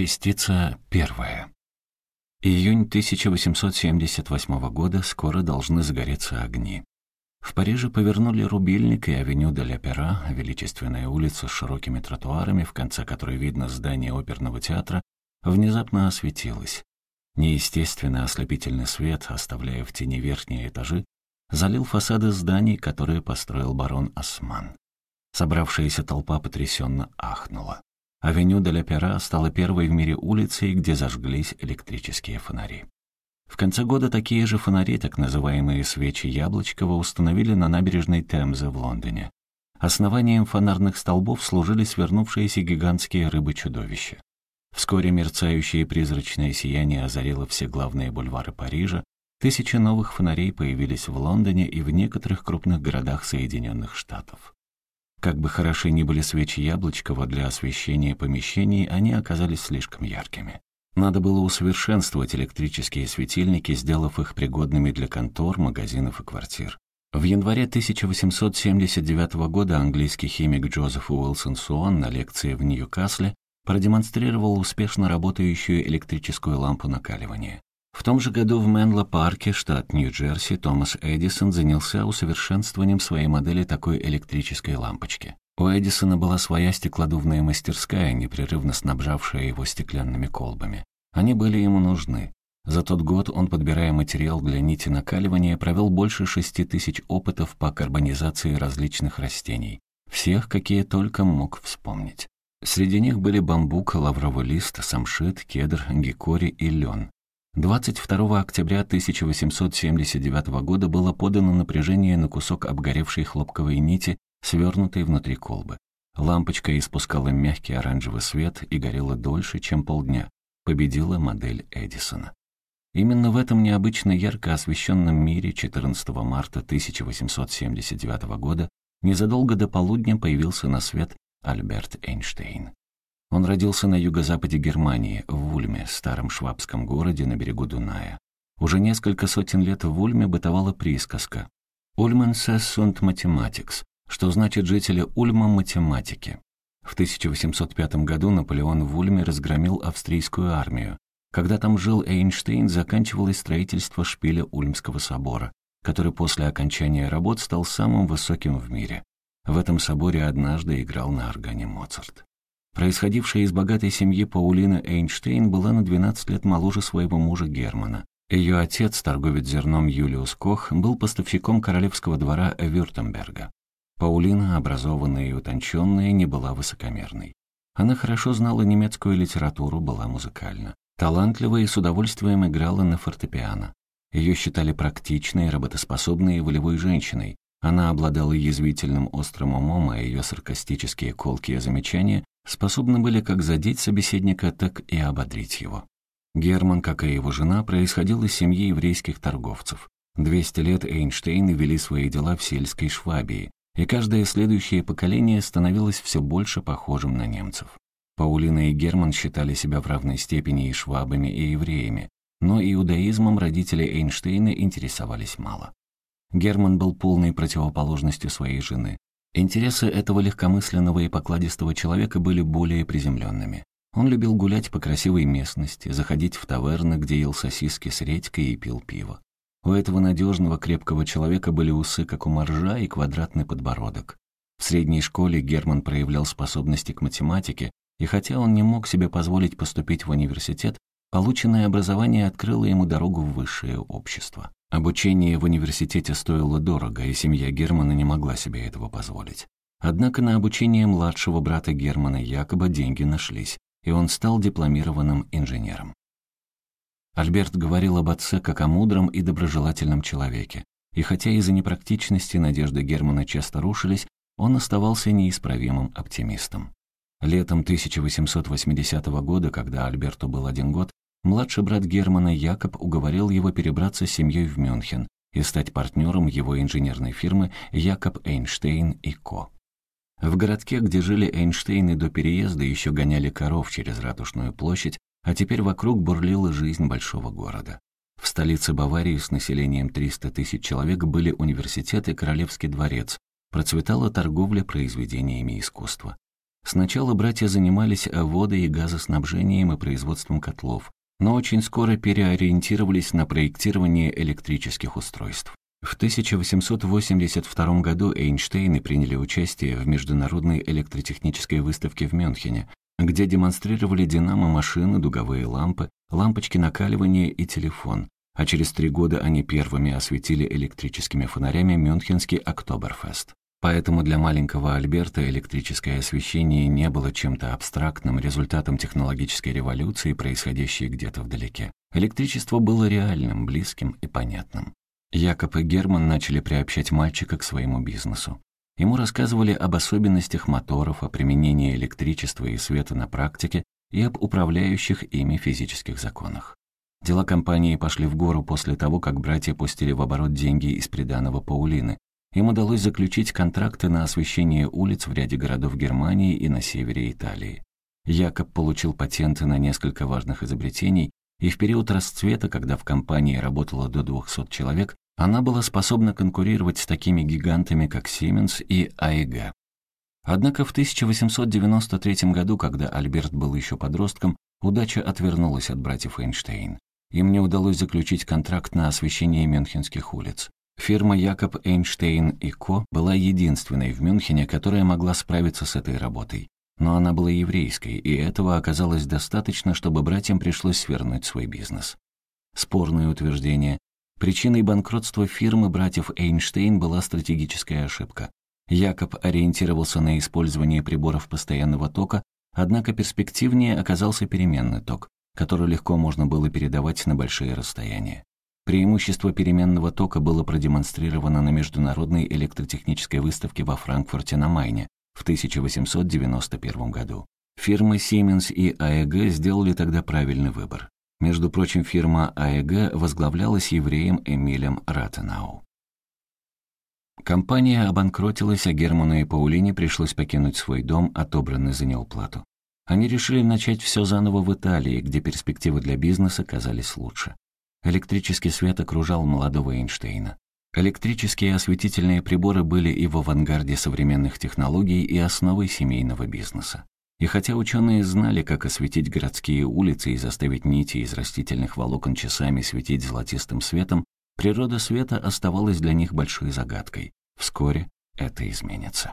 Частица первая. Июнь 1878 года скоро должны загореться огни. В Париже повернули рубильник и авеню де ля величественная улица с широкими тротуарами, в конце которой видно здание оперного театра, внезапно осветилась. Неестественный ослепительный свет, оставляя в тени верхние этажи, залил фасады зданий, которые построил барон Осман. Собравшаяся толпа потрясенно ахнула. Авеню де ля Пера стала первой в мире улицей, где зажглись электрические фонари. В конце года такие же фонари, так называемые свечи Яблочкова, установили на набережной Темзы в Лондоне. Основанием фонарных столбов служили свернувшиеся гигантские рыбы-чудовища. Вскоре мерцающее призрачное сияние озарило все главные бульвары Парижа, тысячи новых фонарей появились в Лондоне и в некоторых крупных городах Соединенных Штатов. Как бы хороши ни были свечи Яблочкова для освещения помещений, они оказались слишком яркими. Надо было усовершенствовать электрические светильники, сделав их пригодными для контор, магазинов и квартир. В январе 1879 года английский химик Джозеф Уилсон Суон на лекции в Ньюкасле продемонстрировал успешно работающую электрическую лампу накаливания. В том же году в Менло-парке, штат Нью-Джерси, Томас Эдисон занялся усовершенствованием своей модели такой электрической лампочки. У Эдисона была своя стеклодувная мастерская, непрерывно снабжавшая его стеклянными колбами. Они были ему нужны. За тот год он, подбирая материал для нити накаливания, провел больше шести тысяч опытов по карбонизации различных растений, всех, какие только мог вспомнить. Среди них были бамбук, лавровый лист, самшит, кедр, гикори и лен. 22 октября 1879 года было подано напряжение на кусок обгоревшей хлопковой нити, свернутой внутри колбы. Лампочка испускала мягкий оранжевый свет и горела дольше, чем полдня. Победила модель Эдисона. Именно в этом необычно ярко освещенном мире 14 марта 1879 года незадолго до полудня появился на свет Альберт Эйнштейн. Он родился на юго-западе Германии, в Ульме, старом швабском городе на берегу Дуная. Уже несколько сотен лет в Ульме бытовала присказка «Ульменсес sunt mathematics», что значит «жители Ульма – математики». В 1805 году Наполеон в Ульме разгромил австрийскую армию. Когда там жил Эйнштейн, заканчивалось строительство шпиля Ульмского собора, который после окончания работ стал самым высоким в мире. В этом соборе однажды играл на органе Моцарт. Происходившая из богатой семьи Паулина Эйнштейн была на 12 лет моложе своего мужа Германа. Ее отец, торговец зерном Юлиус Кох, был поставщиком королевского двора Вюртемберга. Паулина, образованная и утонченная, не была высокомерной. Она хорошо знала немецкую литературу, была музыкальна. Талантлива и с удовольствием играла на фортепиано. Ее считали практичной, работоспособной и волевой женщиной. Она обладала язвительным острым умом, а ее саркастические колкие замечания способны были как задеть собеседника, так и ободрить его. Герман, как и его жена, происходил из семьи еврейских торговцев. Двести лет Эйнштейны вели свои дела в сельской Швабии, и каждое следующее поколение становилось все больше похожим на немцев. Паулина и Герман считали себя в равной степени и швабами, и евреями, но иудаизмом родители Эйнштейна интересовались мало. Герман был полной противоположностью своей жены. Интересы этого легкомысленного и покладистого человека были более приземленными. Он любил гулять по красивой местности, заходить в таверны, где ел сосиски с редькой и пил пиво. У этого надежного, крепкого человека были усы, как у моржа, и квадратный подбородок. В средней школе Герман проявлял способности к математике, и хотя он не мог себе позволить поступить в университет, полученное образование открыло ему дорогу в высшее общество. Обучение в университете стоило дорого, и семья Германа не могла себе этого позволить. Однако на обучение младшего брата Германа якобы деньги нашлись, и он стал дипломированным инженером. Альберт говорил об отце как о мудром и доброжелательном человеке, и хотя из-за непрактичности надежды Германа часто рушились, он оставался неисправимым оптимистом. Летом 1880 года, когда Альберту был один год, Младший брат Германа Якоб уговорил его перебраться с семьей в Мюнхен и стать партнером его инженерной фирмы Якоб Эйнштейн и Ко. В городке, где жили Эйнштейны до переезда, еще гоняли коров через Ратушную площадь, а теперь вокруг бурлила жизнь большого города. В столице Баварии с населением 300 тысяч человек были университет и Королевский дворец, процветала торговля произведениями искусства. Сначала братья занимались водо- и газоснабжением и производством котлов, но очень скоро переориентировались на проектирование электрических устройств. В 1882 году Эйнштейны приняли участие в Международной электротехнической выставке в Мюнхене, где демонстрировали динамо-машины, дуговые лампы, лампочки накаливания и телефон, а через три года они первыми осветили электрическими фонарями Мюнхенский Октоберфест. Поэтому для маленького Альберта электрическое освещение не было чем-то абстрактным результатом технологической революции, происходящей где-то вдалеке. Электричество было реальным, близким и понятным. Якоб и Герман начали приобщать мальчика к своему бизнесу. Ему рассказывали об особенностях моторов, о применении электричества и света на практике и об управляющих ими физических законах. Дела компании пошли в гору после того, как братья пустили в оборот деньги из приданого Паулины, им удалось заключить контракты на освещение улиц в ряде городов Германии и на севере Италии. Якоб получил патенты на несколько важных изобретений, и в период расцвета, когда в компании работало до 200 человек, она была способна конкурировать с такими гигантами, как Siemens и AEG. Однако в 1893 году, когда Альберт был еще подростком, удача отвернулась от братьев Эйнштейн. Им не удалось заключить контракт на освещение мюнхенских улиц. Фирма Якоб Эйнштейн и Ко была единственной в Мюнхене, которая могла справиться с этой работой. Но она была еврейской, и этого оказалось достаточно, чтобы братьям пришлось свернуть свой бизнес. Спорное утверждение. Причиной банкротства фирмы братьев Эйнштейн была стратегическая ошибка. Якоб ориентировался на использование приборов постоянного тока, однако перспективнее оказался переменный ток, который легко можно было передавать на большие расстояния. Преимущество переменного тока было продемонстрировано на Международной электротехнической выставке во Франкфурте на Майне в 1891 году. Фирмы Siemens и AEG сделали тогда правильный выбор. Между прочим, фирма AEG возглавлялась евреем Эмилем Ратенау. Компания обанкротилась, а Герману и Паулине пришлось покинуть свой дом, отобранный за неуплату. Они решили начать все заново в Италии, где перспективы для бизнеса казались лучше. Электрический свет окружал молодого Эйнштейна. Электрические осветительные приборы были и в авангарде современных технологий, и основой семейного бизнеса. И хотя ученые знали, как осветить городские улицы и заставить нити из растительных волокон часами светить золотистым светом, природа света оставалась для них большой загадкой. Вскоре это изменится.